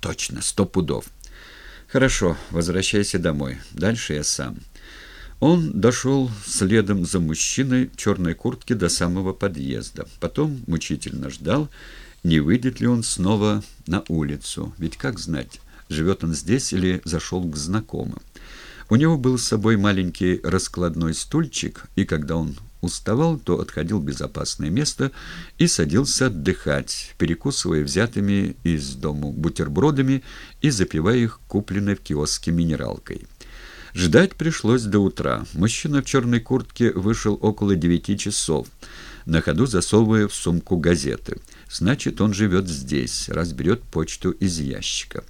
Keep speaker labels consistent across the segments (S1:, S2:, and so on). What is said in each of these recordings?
S1: Точно, сто пудов. Хорошо, возвращайся домой. Дальше я сам. Он дошел следом за мужчиной в черной куртке до самого подъезда. Потом мучительно ждал, не выйдет ли он снова на улицу. Ведь как знать, живет он здесь или зашел к знакомым. У него был с собой маленький раскладной стульчик, и когда он уставал, то отходил в безопасное место и садился отдыхать, перекусывая взятыми из дому бутербродами и запивая их купленной в киоске минералкой. Ждать пришлось до утра. Мужчина в черной куртке вышел около девяти часов, на ходу засовывая в сумку газеты. Значит, он живет здесь, разберет почту из ящика.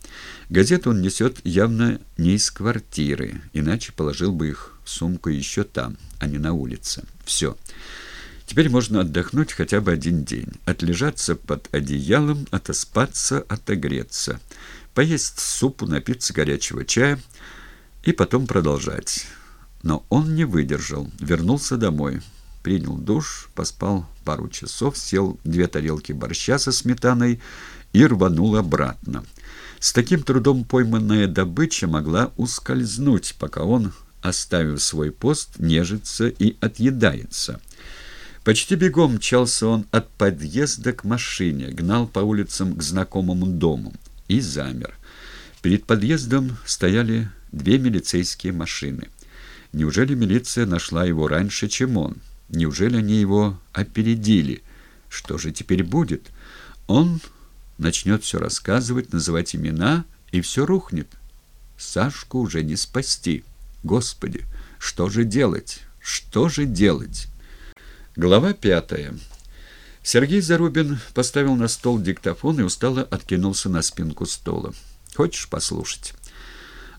S1: Газету он несет явно не из квартиры, иначе положил бы их сумку еще там, а не на улице. Все. Теперь можно отдохнуть хотя бы один день, отлежаться под одеялом, отоспаться, отогреться, поесть супу, напиться горячего чая и потом продолжать. Но он не выдержал, вернулся домой принял душ, поспал пару часов, съел две тарелки борща со сметаной и рванул обратно. С таким трудом пойманная добыча могла ускользнуть, пока он, оставив свой пост, нежится и отъедается. Почти бегом мчался он от подъезда к машине, гнал по улицам к знакомому дому и замер. Перед подъездом стояли две милицейские машины. Неужели милиция нашла его раньше, чем он? Неужели они его опередили? Что же теперь будет? Он начнет все рассказывать, называть имена, и все рухнет. Сашку уже не спасти. Господи, что же делать? Что же делать? Глава пятая. Сергей Зарубин поставил на стол диктофон и устало откинулся на спинку стола. «Хочешь послушать?»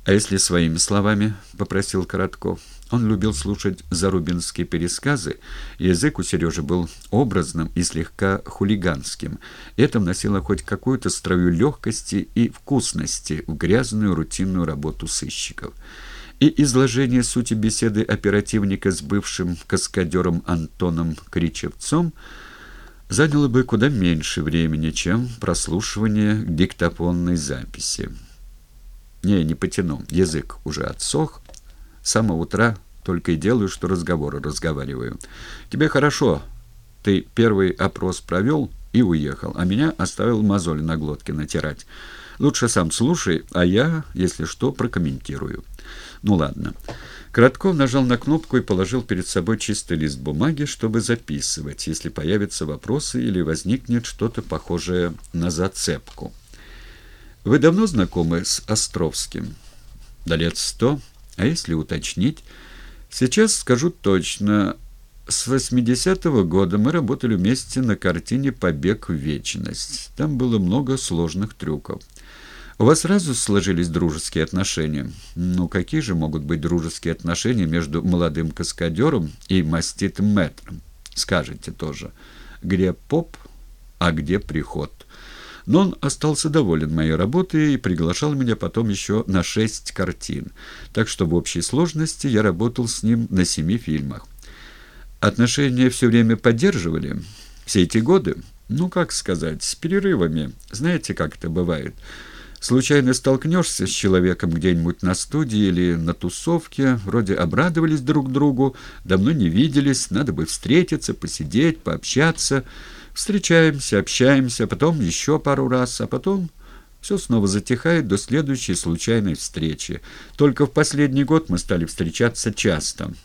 S1: «А если своими словами?» — попросил Коротков. Он любил слушать зарубинские пересказы, язык у Сережи был образным и слегка хулиганским. Это вносило хоть какую-то строю легкости и вкусности в грязную рутинную работу сыщиков. И изложение сути беседы оперативника с бывшим каскадером Антоном Кричевцом заняло бы куда меньше времени, чем прослушивание диктофонной записи. Не, не потяну, язык уже отсох, с самого утра только и делаю, что разговоры разговариваю. Тебе хорошо. Ты первый опрос провел и уехал, а меня оставил мозоль на глотке натирать. Лучше сам слушай, а я, если что, прокомментирую. Ну ладно. Коротков нажал на кнопку и положил перед собой чистый лист бумаги, чтобы записывать, если появятся вопросы или возникнет что-то похожее на зацепку. «Вы давно знакомы с Островским?» «Да лет сто». А если уточнить, сейчас скажу точно, с 80-го года мы работали вместе на картине «Побег в вечность». Там было много сложных трюков. У вас сразу сложились дружеские отношения? Ну, какие же могут быть дружеские отношения между молодым каскадером и маститым мэтром? Скажете тоже. Где поп, а где приход?» Но он остался доволен моей работой и приглашал меня потом еще на шесть картин. Так что в общей сложности я работал с ним на семи фильмах. Отношения все время поддерживали? Все эти годы? Ну, как сказать, с перерывами. Знаете, как это бывает? Случайно столкнешься с человеком где-нибудь на студии или на тусовке, вроде обрадовались друг другу, давно не виделись, надо бы встретиться, посидеть, пообщаться. Встречаемся, общаемся, потом еще пару раз, а потом все снова затихает до следующей случайной встречи. Только в последний год мы стали встречаться часто.